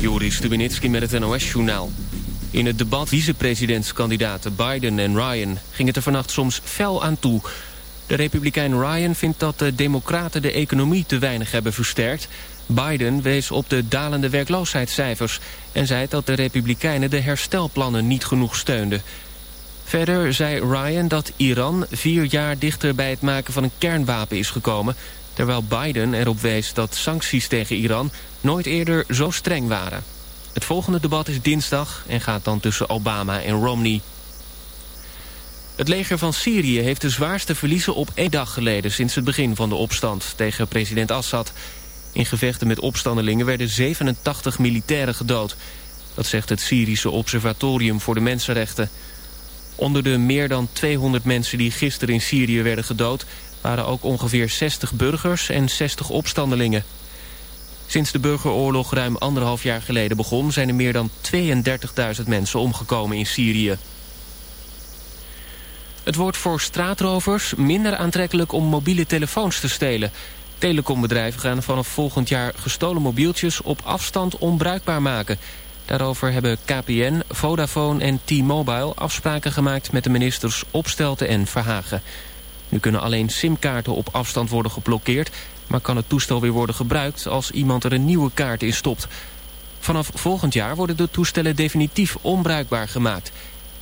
Joris Stubenitski met het NOS-journaal. In het debat vicepresidentskandidaten Biden en Ryan... ging het er vannacht soms fel aan toe. De republikein Ryan vindt dat de democraten de economie te weinig hebben versterkt. Biden wees op de dalende werkloosheidscijfers... en zei dat de republikeinen de herstelplannen niet genoeg steunden. Verder zei Ryan dat Iran vier jaar dichter bij het maken van een kernwapen is gekomen... terwijl Biden erop wees dat sancties tegen Iran nooit eerder zo streng waren. Het volgende debat is dinsdag en gaat dan tussen Obama en Romney. Het leger van Syrië heeft de zwaarste verliezen op één dag geleden... sinds het begin van de opstand tegen president Assad. In gevechten met opstandelingen werden 87 militairen gedood. Dat zegt het Syrische Observatorium voor de Mensenrechten. Onder de meer dan 200 mensen die gisteren in Syrië werden gedood... waren ook ongeveer 60 burgers en 60 opstandelingen. Sinds de burgeroorlog ruim anderhalf jaar geleden begon... zijn er meer dan 32.000 mensen omgekomen in Syrië. Het wordt voor straatrovers minder aantrekkelijk om mobiele telefoons te stelen. Telecombedrijven gaan vanaf volgend jaar gestolen mobieltjes op afstand onbruikbaar maken. Daarover hebben KPN, Vodafone en T-Mobile afspraken gemaakt met de ministers Opstelten en Verhagen. Nu kunnen alleen simkaarten op afstand worden geblokkeerd maar kan het toestel weer worden gebruikt als iemand er een nieuwe kaart in stopt. Vanaf volgend jaar worden de toestellen definitief onbruikbaar gemaakt.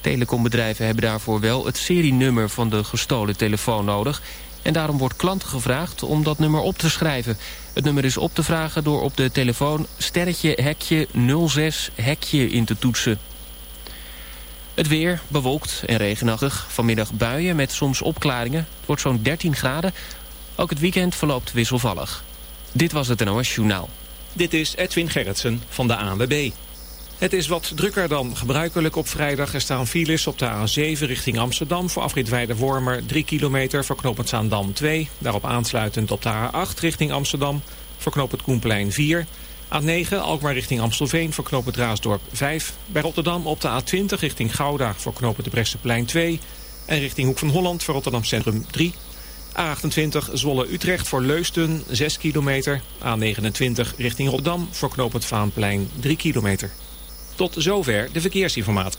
Telecombedrijven hebben daarvoor wel het serienummer van de gestolen telefoon nodig... en daarom wordt klanten gevraagd om dat nummer op te schrijven. Het nummer is op te vragen door op de telefoon sterretje hekje 06 hekje in te toetsen. Het weer bewolkt en regenachtig. Vanmiddag buien met soms opklaringen. Het wordt zo'n 13 graden. Ook het weekend verloopt wisselvallig. Dit was het NOS Journaal. Dit is Edwin Gerritsen van de ANWB. Het is wat drukker dan gebruikelijk op vrijdag. Er staan files op de A7 richting Amsterdam... voor afrit Weide-Wormer 3 kilometer voor knooppunt Zaandam 2. Daarop aansluitend op de A8 richting Amsterdam... voor knooppunt Koenplein 4. A9 Alkmaar richting Amstelveen voor knooppunt Raasdorp 5. Bij Rotterdam op de A20 richting Gouda voor knooppunt de Bresseplein 2. En richting Hoek van Holland voor Rotterdam Centrum 3. A28 Zwolle-Utrecht voor Leusden 6 kilometer. A29 richting Rotterdam voor knooppunt Vaanplein 3 kilometer. Tot zover de verkeersinformatie.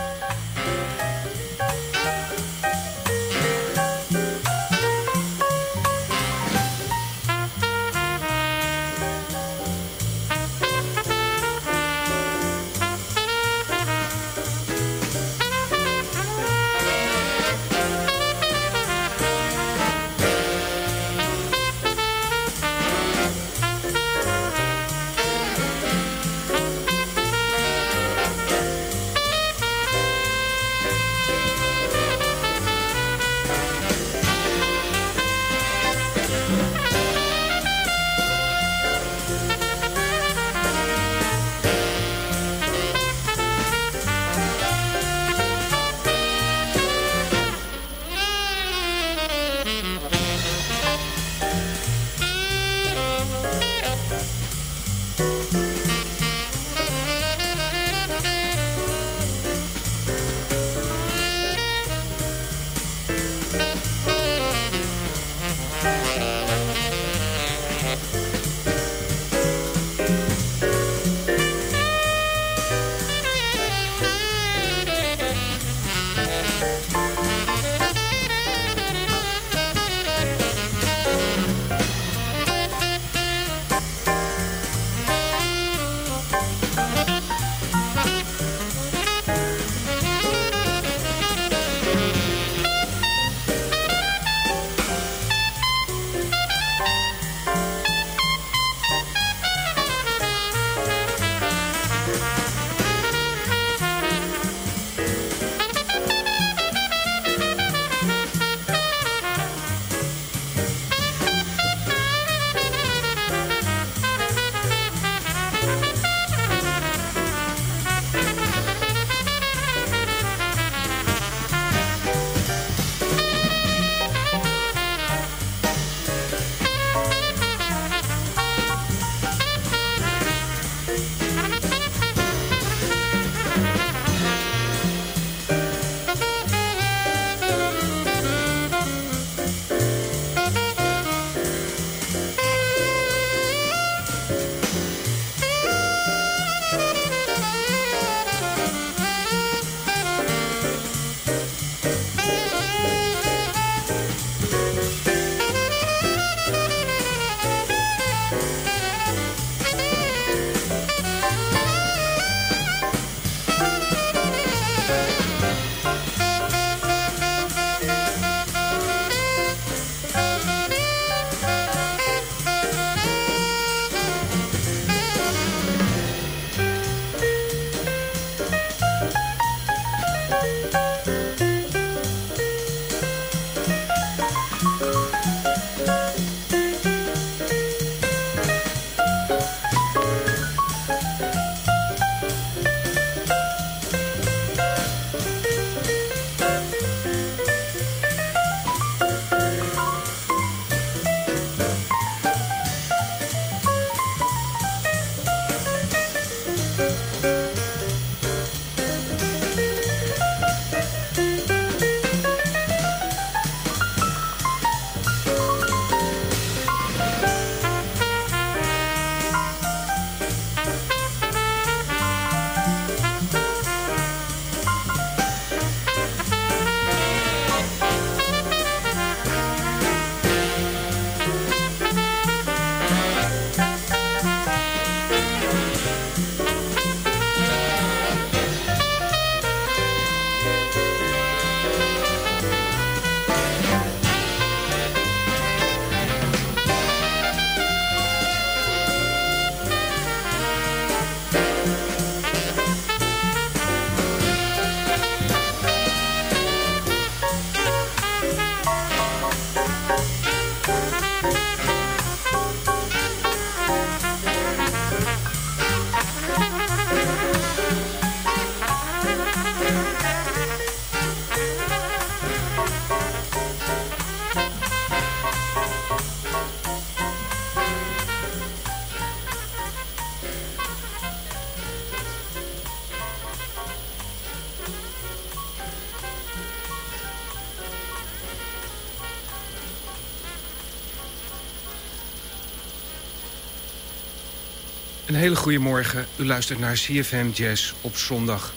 Een hele goede morgen. U luistert naar CFM Jazz op zondag.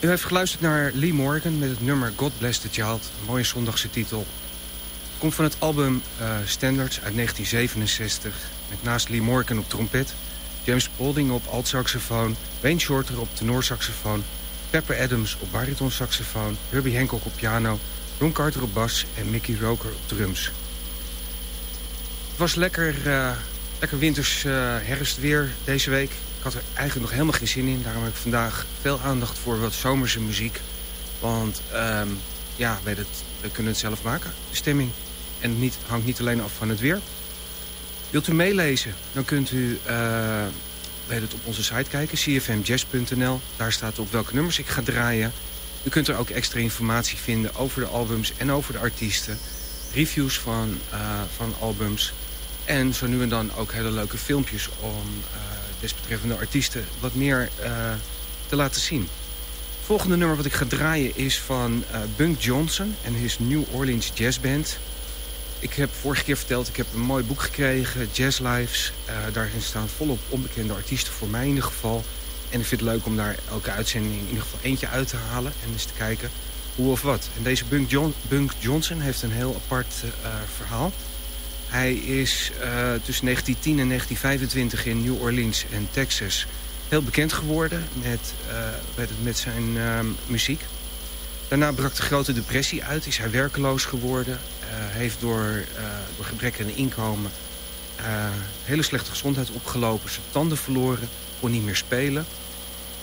U heeft geluisterd naar Lee Morgan met het nummer God Bless the Child. Een mooie zondagse titel. Komt van het album uh, Standards uit 1967. Met naast Lee Morgan op trompet... James Spalding op altsaxofoon... Wayne Shorter op tenorsaxofoon... Pepper Adams op baritonsaxofoon... Herbie Hancock op piano... Ron Carter op bas en Mickey Roker op drums. Het was lekker... Uh, Lekker winters uh, herfstweer deze week. Ik had er eigenlijk nog helemaal geen zin in. Daarom heb ik vandaag veel aandacht voor wat zomerse muziek. Want um, ja, we kunnen het zelf maken, de stemming. En het hangt niet alleen af van het weer. Wilt u meelezen, dan kunt u uh, het, op onze site kijken, cfmjazz.nl. Daar staat op welke nummers ik ga draaien. U kunt er ook extra informatie vinden over de albums en over de artiesten. Reviews van, uh, van albums... En zo nu en dan ook hele leuke filmpjes om uh, desbetreffende artiesten wat meer uh, te laten zien. volgende nummer wat ik ga draaien is van uh, Bunk Johnson en his New Orleans Jazz Band. Ik heb vorige keer verteld, ik heb een mooi boek gekregen, Jazz Lives. daarin staan volop onbekende artiesten, voor mij in ieder geval. En ik vind het leuk om daar elke uitzending in ieder geval eentje uit te halen en eens te kijken hoe of wat. En deze Bunk, John, Bunk Johnson heeft een heel apart verhaal. Hij is uh, tussen 1910 en 1925 in New Orleans en Texas heel bekend geworden met, uh, met, zijn uh, muziek. Daarna brak de grote depressie uit, is hij werkeloos geworden. Uh, heeft door, door gebrek aan inkomen hele slechte gezondheid opgelopen. Zijn tanden verloren, kon niet meer spelen.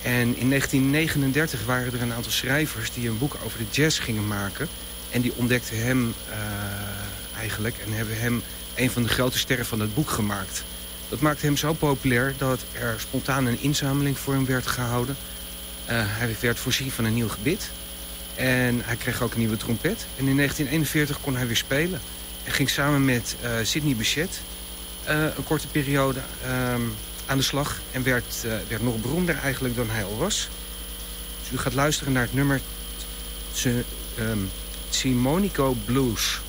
En in 1939 waren er een aantal schrijvers die een boek over de jazz gingen maken. En die ontdekten hem En hebben hem een van de grote sterren van het boek gemaakt. Dat maakte hem zo populair dat er spontaan een inzameling voor hem werd gehouden. Uh, hij werd voorzien van een nieuw gebit. En hij kreeg ook een nieuwe trompet. En in 1941 kon hij weer spelen. En ging samen met uh, Sidney Bechet uh, een korte periode aan de slag. En werd, werd nog beroemder eigenlijk dan hij al was. Dus u gaat luisteren naar het nummer um, Simonico Blues.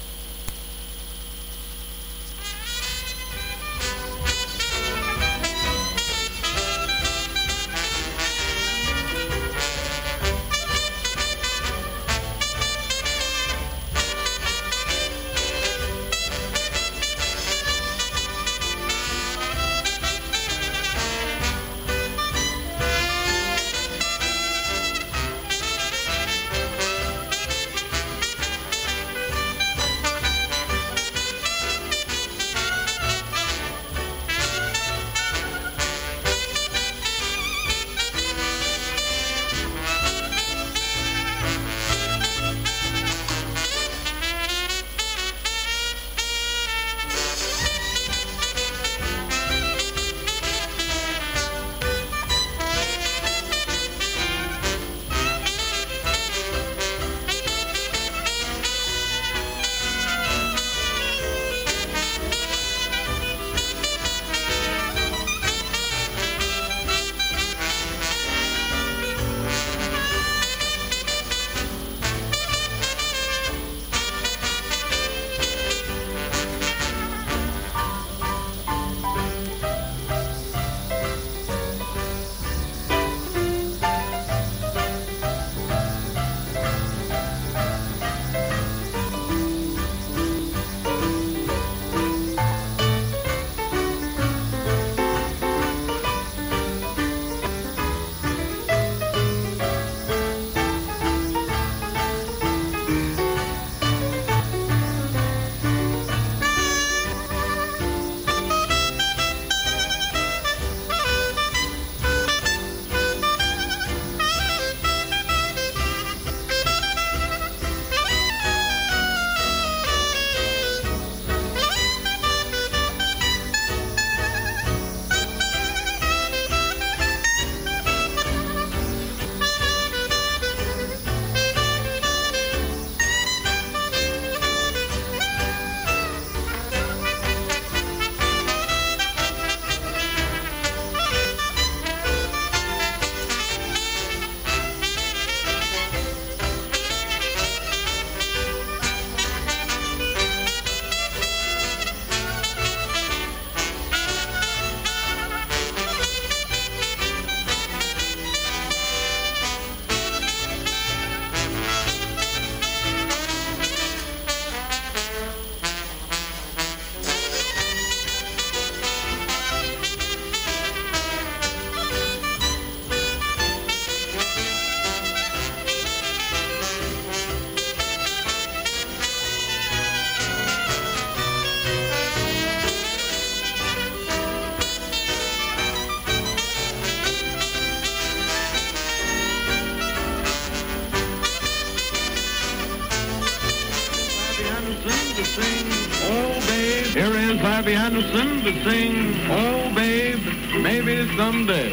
Bobby Anderson to sing Oh Babe, Maybe Someday.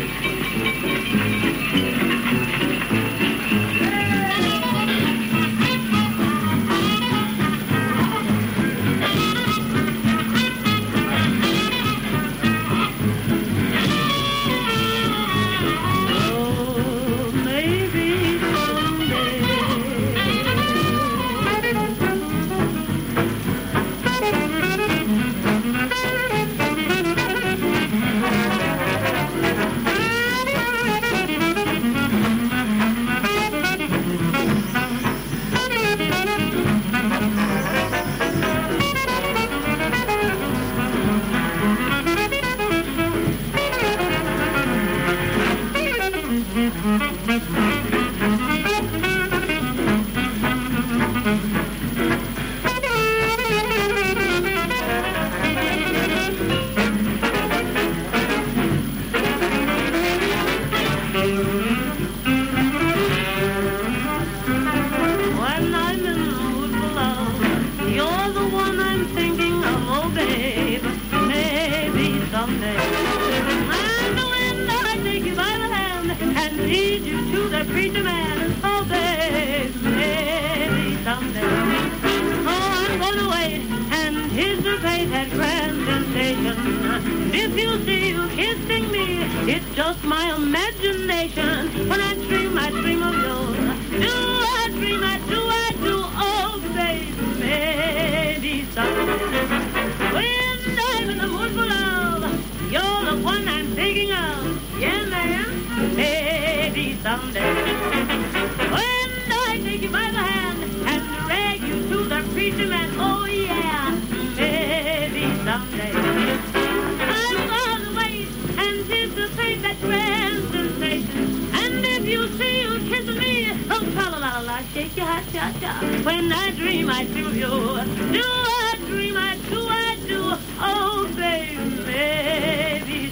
Cha cha. When I dream, I of you. Do I dream? I do, I do. Oh baby, maybe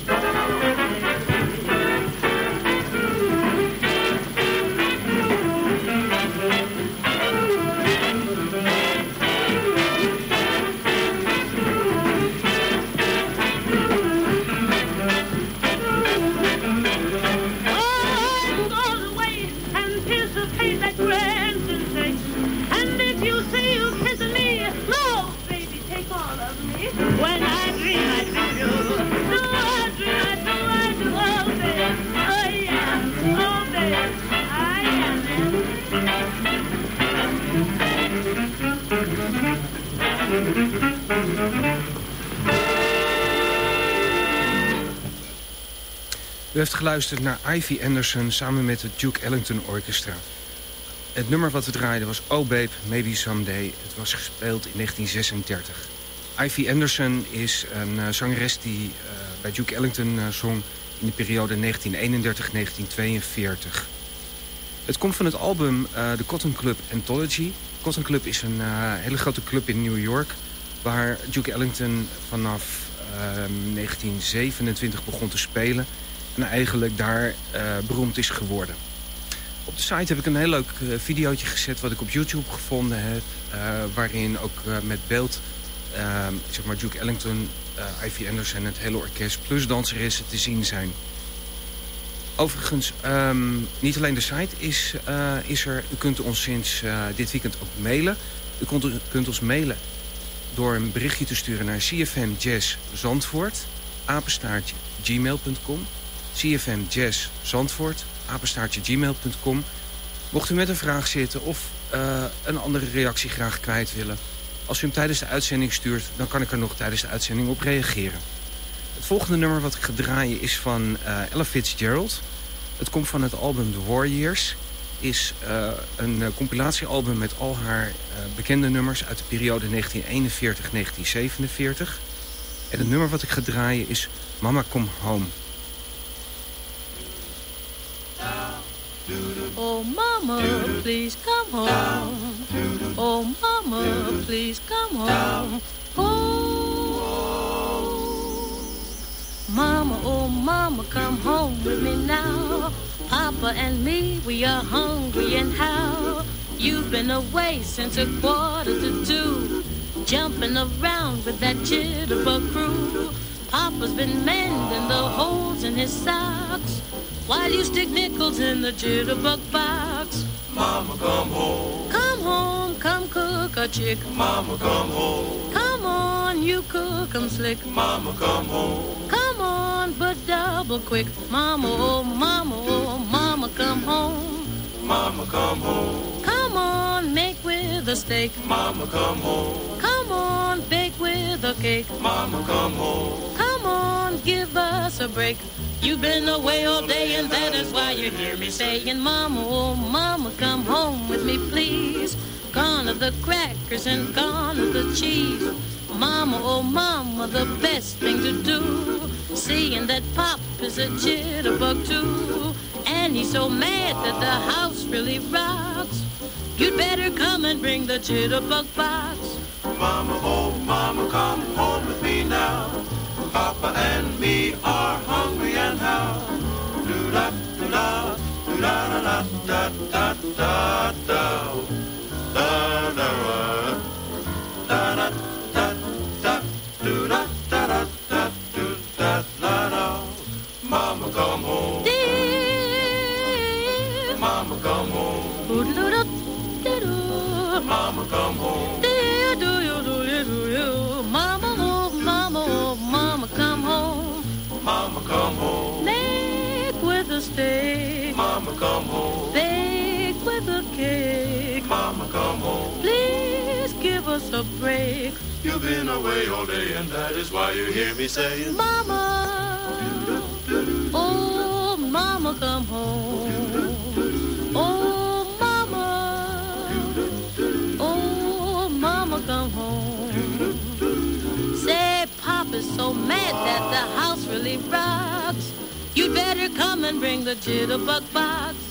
heeft geluisterd naar Ivy Anderson samen met het Duke Ellington Orchestra. Het nummer wat we draaiden was Oh Babe, Maybe Someday. Het was gespeeld in 1936. Ivy Anderson is een eh, zangeres die eh, bij Duke Ellington eh, zong in de periode 1931-1942. Het komt van het album The Cotton Club Anthology. Cotton Club is een hele grote club in New York... waar Duke Ellington vanaf eh, 1927 begon te spelen... en eigenlijk daar eh, beroemd is geworden. Op de site heb ik een heel leuk eh, videootje gezet... wat ik op YouTube gevonden heb... eh, waarin ook met beeld eh, zeg maar Duke Ellington, Ivy Anderson... en het hele orkest plus danseressen te zien zijn... Overigens, ehm, niet alleen de site is, is er. U kunt ons sinds dit weekend ook mailen. U kunt, kunt ons mailen door een berichtje te sturen naar CFM apenstaartje gmail.com. CFM Jazz Zandvoort, apenstaartje gmail.com. Mocht u met een vraag zitten of eh, een andere reactie graag kwijt willen... als u hem tijdens de uitzending stuurt, dan kan ik er nog tijdens de uitzending op reageren. Het volgende nummer wat ik ga draaien is van eh, Ella Fitzgerald. Het komt van het album The Warriors. Is eh, een compilatiealbum met al haar bekende nummers uit de periode 1941-1947. En het nummer wat ik ga draaien is Mama Come Home. Oh, mama, please come home. Oh, mama, please come home. Oh, mama, oh, mama, come home with me now. Papa and me, we are hungry and how? You've been away since a quarter to two, jumping around with that jitterbug crew. Papa's been mending the holes in his socks while you stick nickels in the jitterbug box. Mama, come home. Come home, come cook a chick. Mama, come home. Come on, you cook 'em slick. Mama, come home. Come on, but double quick. Mama, oh, mama, oh, mama, come home. Mama, come home. Come on, make with a steak. Mama, come home. Come on, bake with a cake. Mama, come home. Come on, give us a break. You've been away all day and that is why you hear me saying, Mama, oh, mama, come home with me, please. Gone are the crackers and gone are the cheese. Mama, oh, mama, the best thing to do. Seeing that Pop is a jitterbug too. And he's so mad that the house really rocks. You'd better come and bring the jitterbug box mama, oh mama, come home with me now. Papa and me are hungry and how. Do da do da do da da da da da da da. You've been away all day, and that is why you hear me saying, Mama. Oh, Mama, come home. Oh, Mama. Oh, Mama, come home. Say, Papa's so mad that the house really rocks. You'd better come and bring the jitterbug box.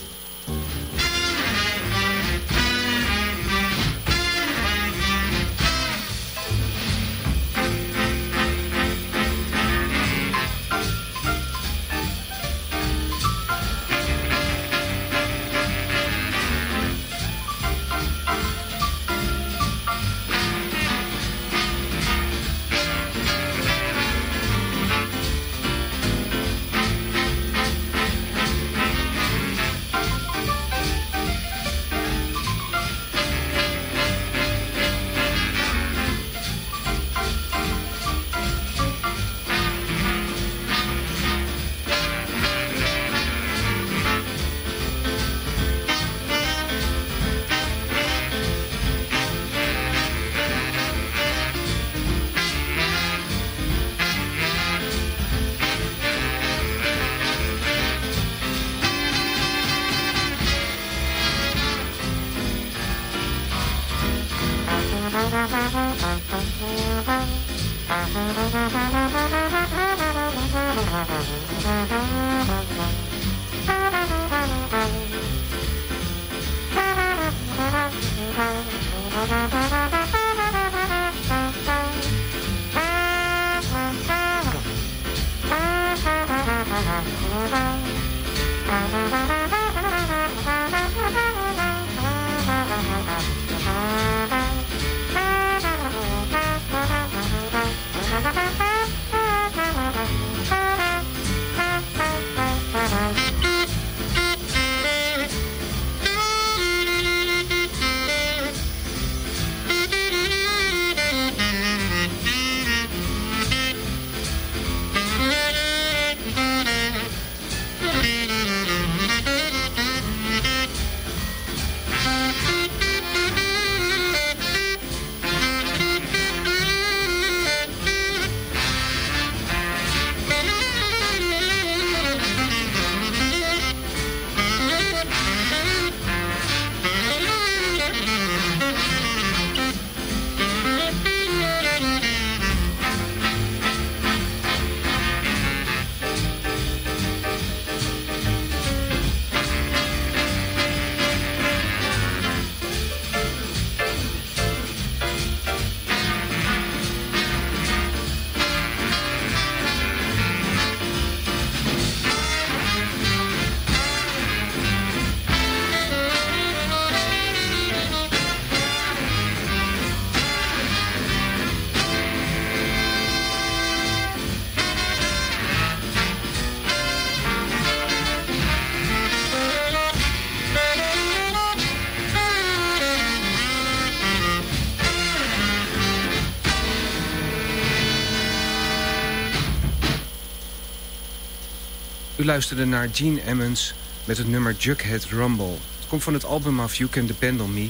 Luisterde naar Gene Emmons met het nummer Jughead Rumble. Het komt van het album af You Can Depend On Me.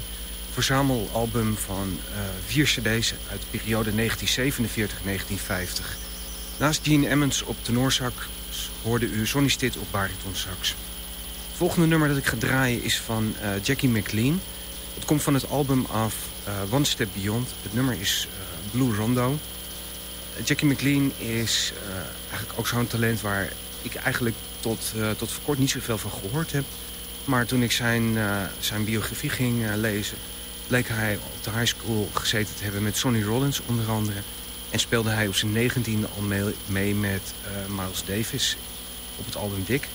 Verzamelalbum van uh, vier cd's uit de periode 1947-1950. Naast Gene Emmons op tenorsax hoorde u Sonny Stitt op baritonsax. Het volgende nummer dat ik ga draaien is van uh, Jackie McLean. Het komt van het album af uh, One Step Beyond. Het nummer is Blue Rondo. Jackie McLean is eigenlijk ook zo'n talent waar ik eigenlijk tot, uh, tot voor kort niet zoveel van gehoord heb. Maar toen ik zijn, uh, zijn biografie ging uh, lezen... bleek hij op de high school gezeten te hebben met Sonny Rollins onder andere. En speelde hij op zijn negentiende al mee, mee met Miles Davis op het album Dick.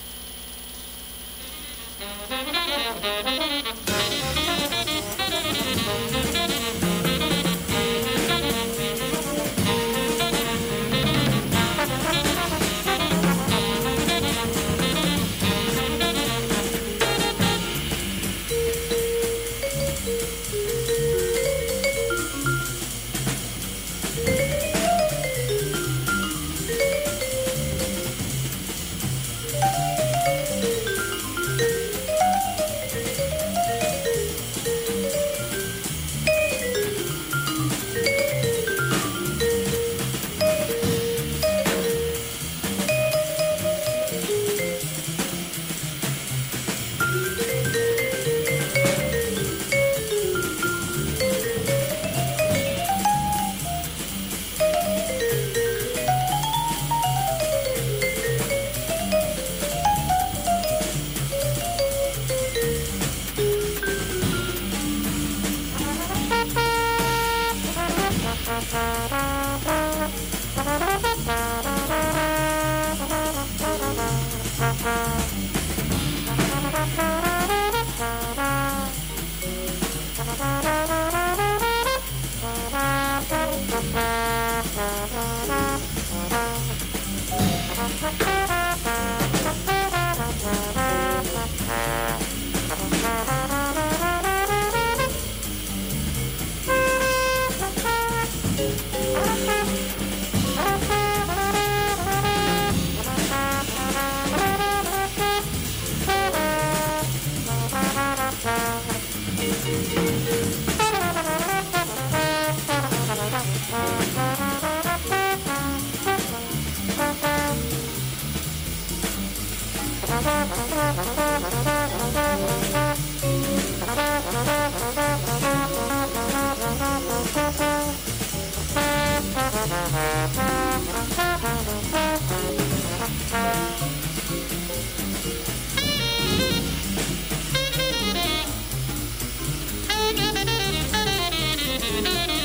Thank Thank you.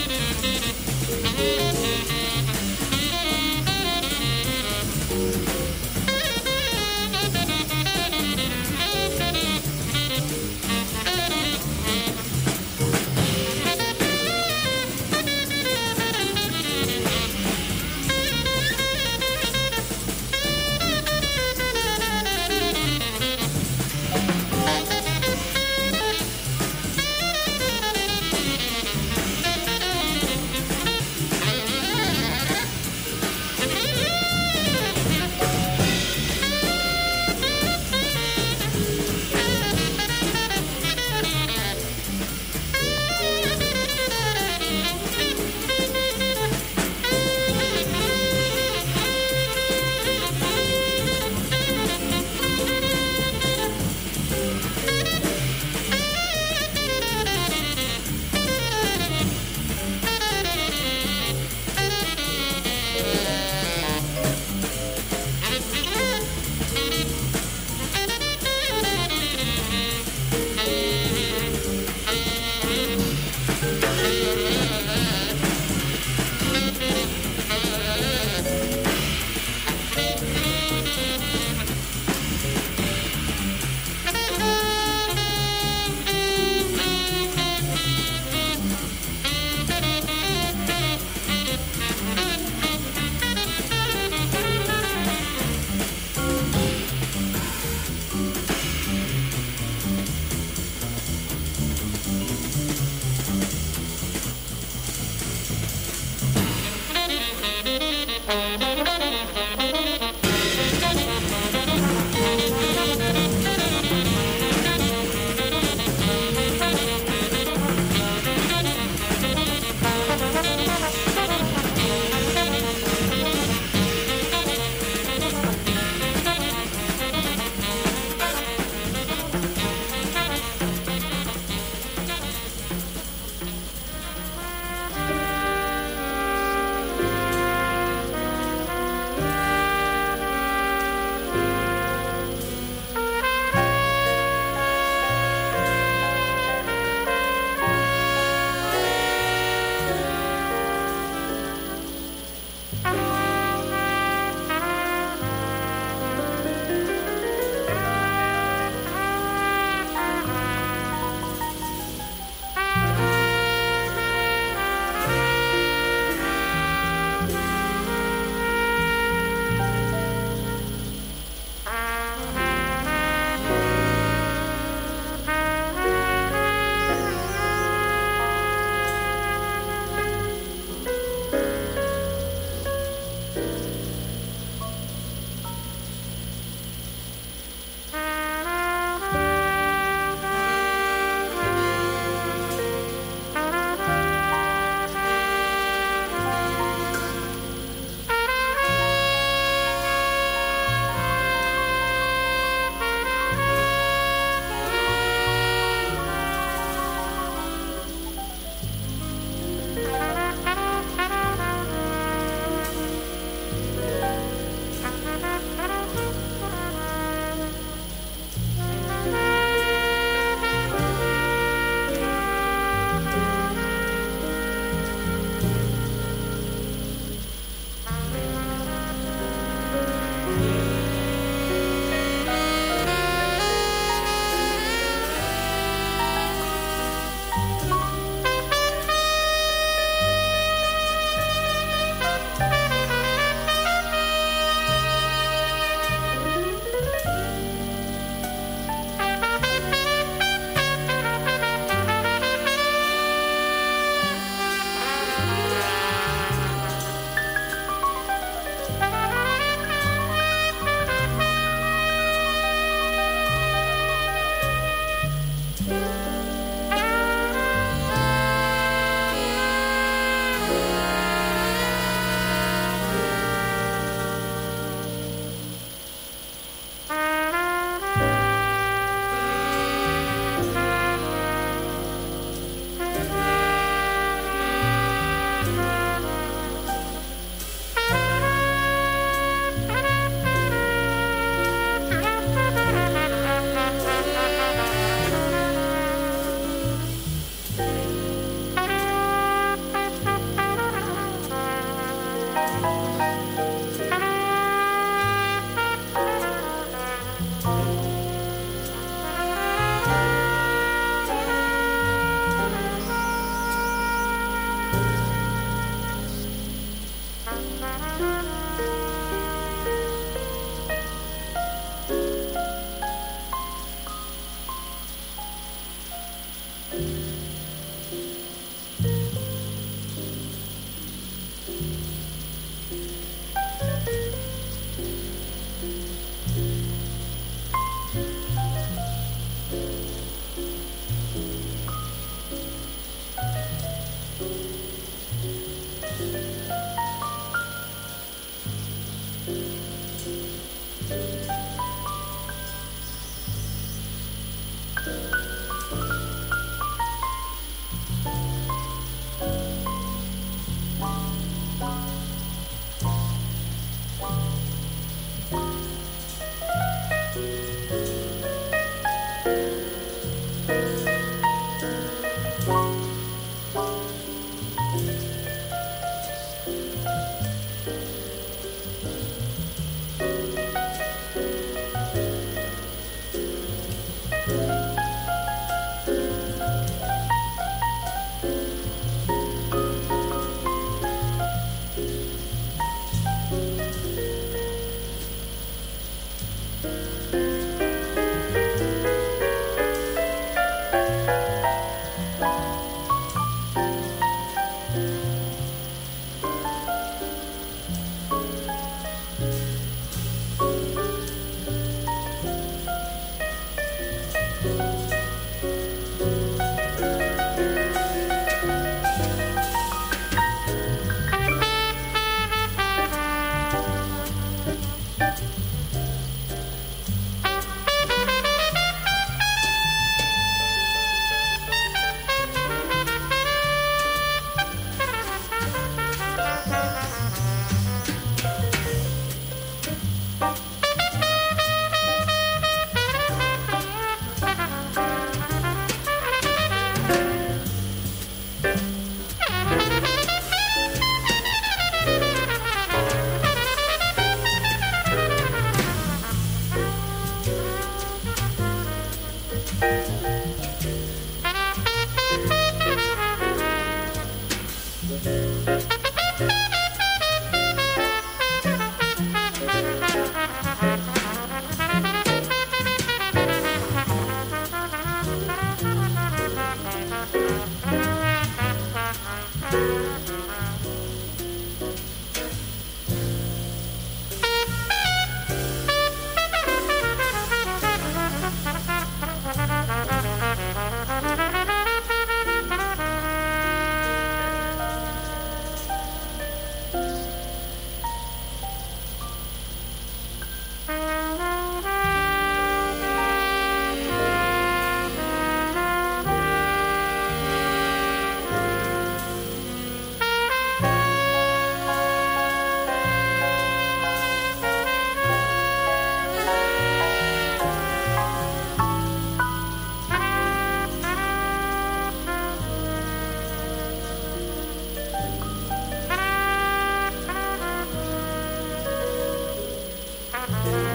U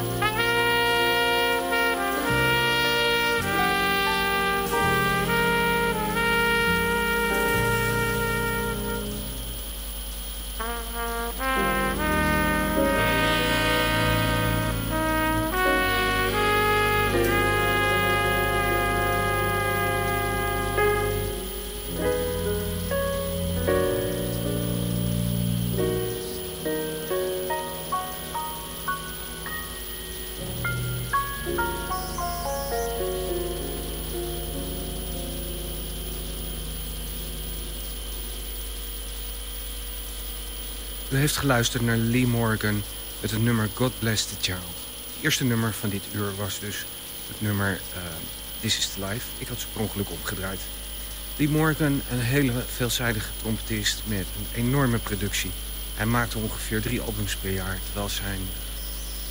heeft geluisterd naar Lee Morgan met het nummer God Bless the Child. Het eerste nummer van dit uur was dus het nummer uh, This is the Life. Ik had ze per ongeluk opgedraaid. Lee Morgan, een hele veelzijdige trompetist met een enorme productie. Hij maakte ongeveer drie albums per jaar, terwijl zijn,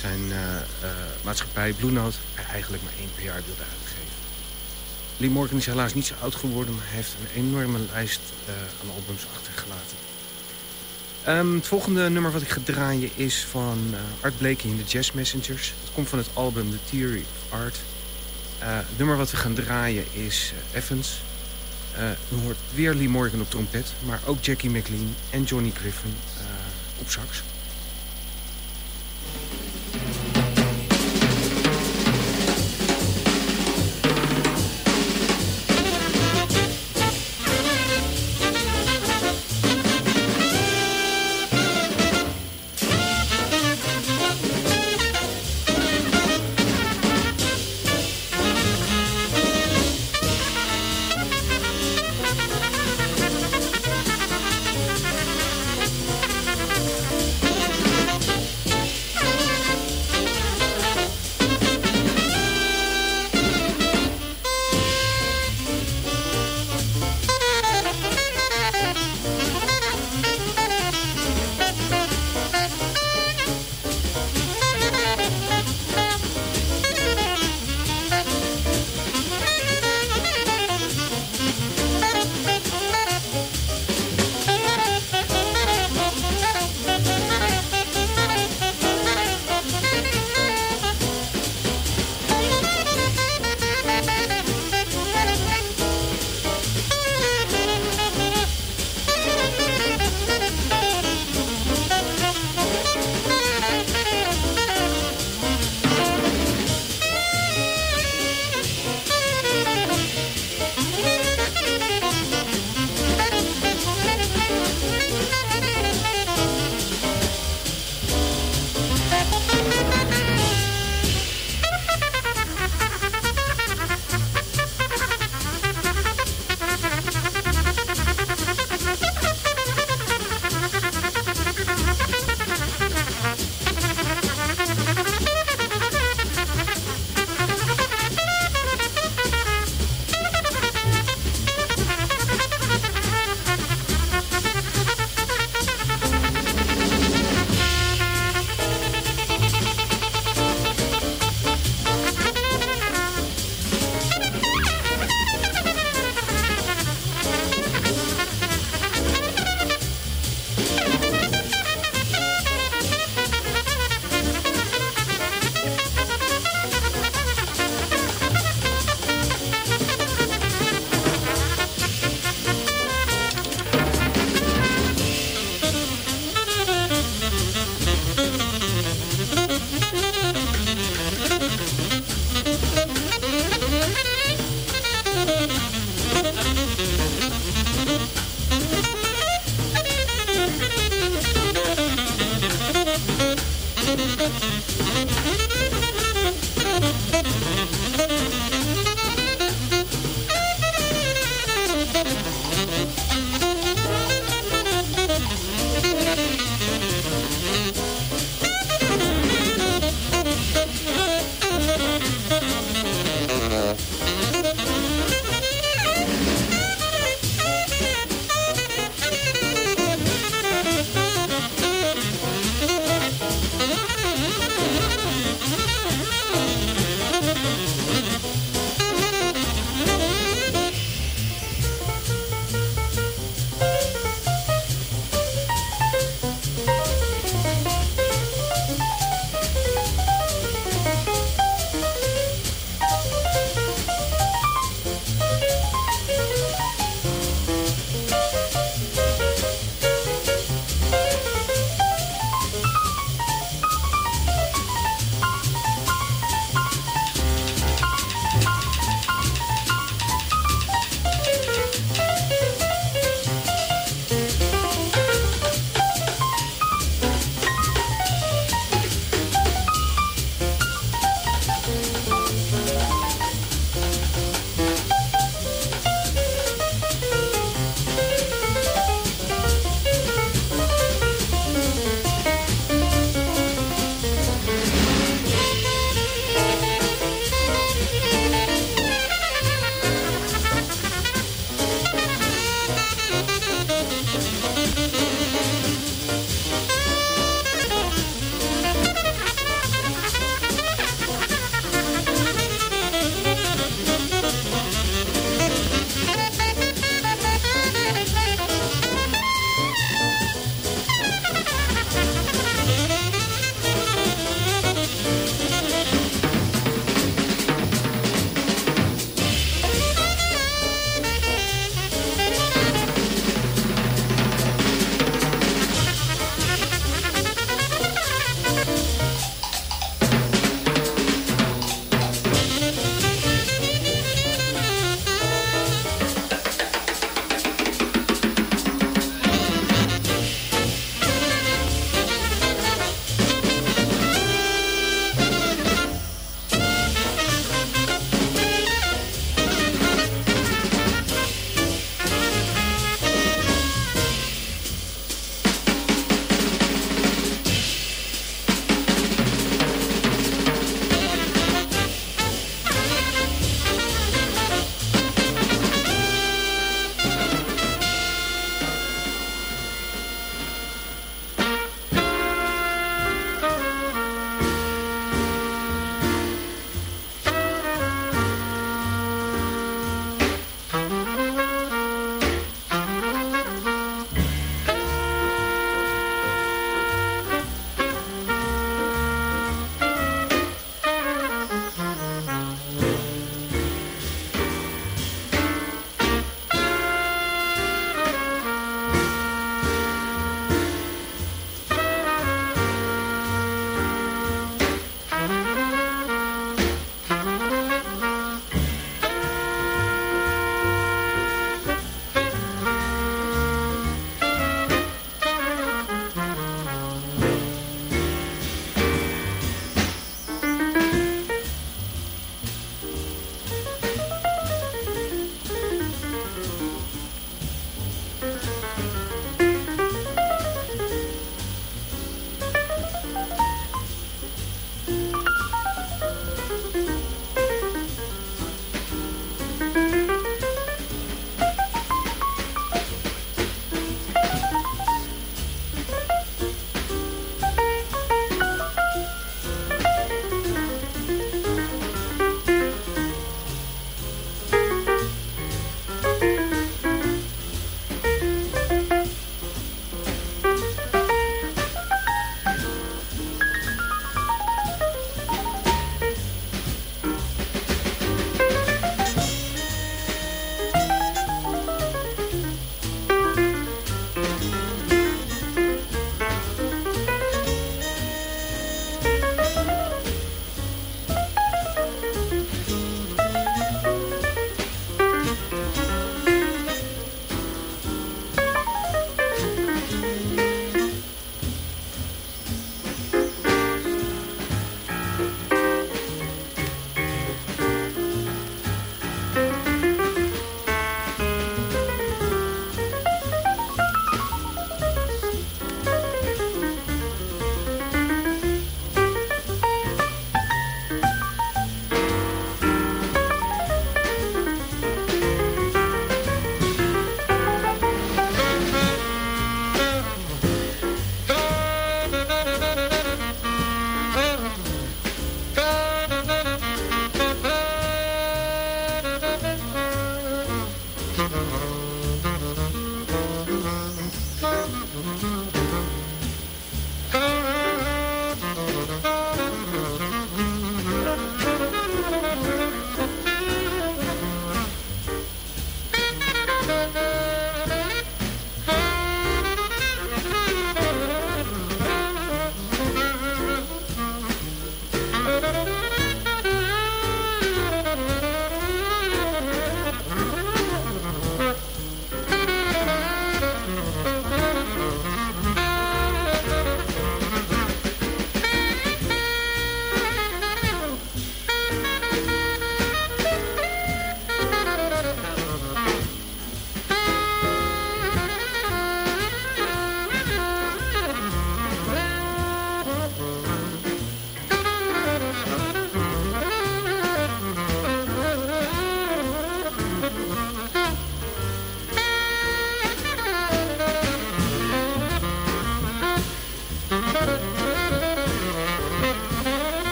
zijn uh, uh, maatschappij Blue Note eigenlijk maar één per jaar wilde uitgeven. Lee Morgan is helaas niet zo oud geworden, maar hij heeft een enorme lijst aan albums achtergelaten. Um, het volgende nummer wat ik ga draaien is van uh, Art Blakey in de Jazz Messengers. Het komt van het album The Theory of Art. Uh, het nummer wat we gaan draaien is uh, Evans. u hoort weer Lee Morgan op trompet, maar ook Jackie McLean en Johnny Griffin op sax.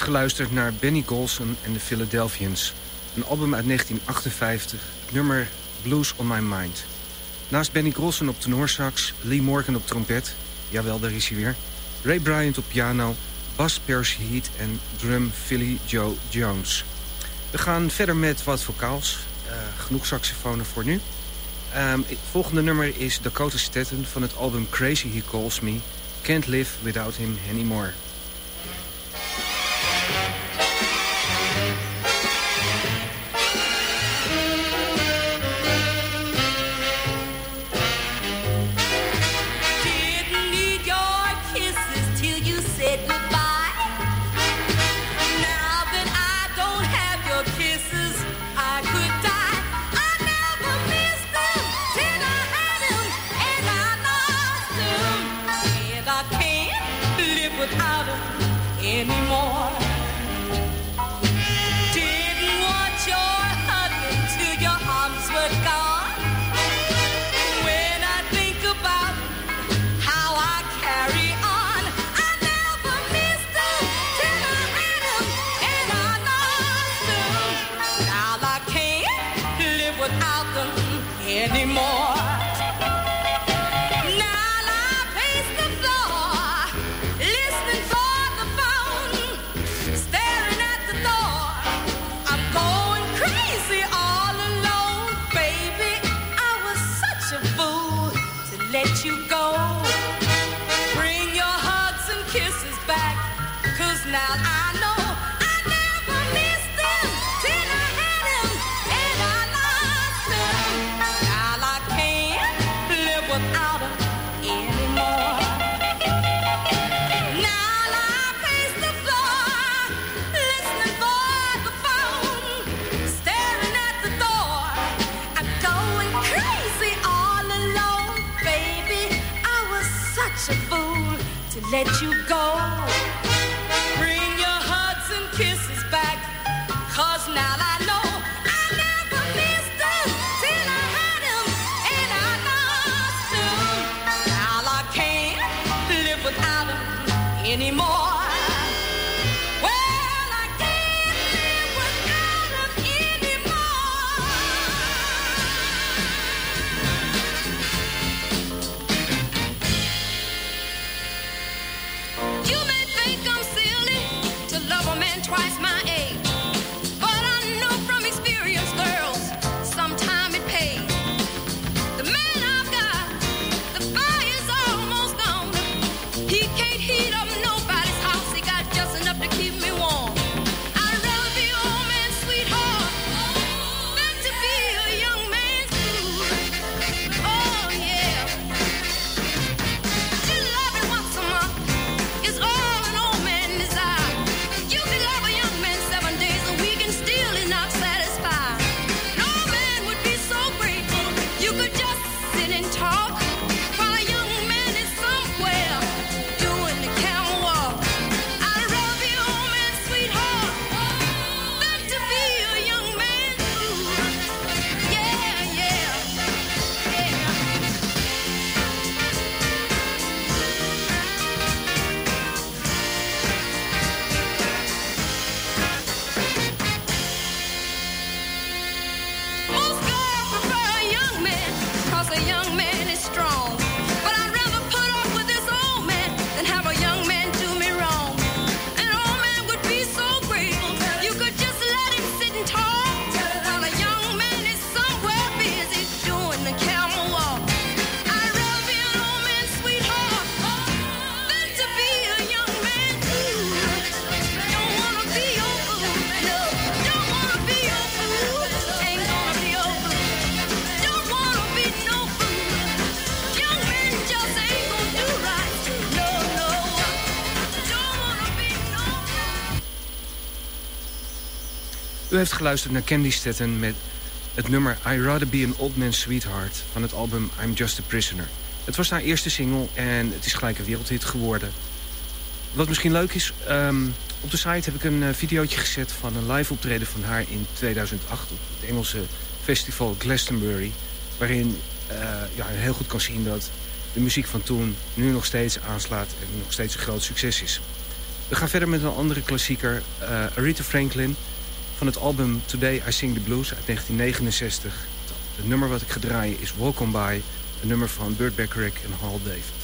Geluisterd naar Benny Golson en de Philadelphians. Een album uit 1958, nummer Blues on My Mind. Naast Benny Golson op tenorsax, Lee Morgan op trompet... jawel, daar is hij weer... Ray Bryant op piano, bas Percy Heat en drum Philly Joe Jones. We gaan verder met wat vocaals. Uh, genoeg saxofonen voor nu. Het volgende nummer is Dakota Staten van het album Crazy He Calls Me... Can't Live Without Him Anymore. Let you go. Bring your hugs and kisses back, cause now I heeft geluisterd naar Candy Staten met het nummer I Rather Be an Old Man's Sweetheart van het album I'm Just a Prisoner. Het was haar eerste single en het is gelijk een wereldhit geworden. Wat misschien leuk is, um, op de site heb ik een uh, videootje gezet van een live optreden van haar in 2008 op het Engelse festival Glastonbury. Waarin ja, je heel goed kan zien dat de muziek van toen nu nog steeds aanslaat en nog steeds een groot succes is. We gaan verder met een andere klassieker, uh, Aretha Franklin... van het album Today I Sing the Blues uit 1969. Het nummer wat ik ga draaien is On By... een nummer van Burt Bacharach en Hal David.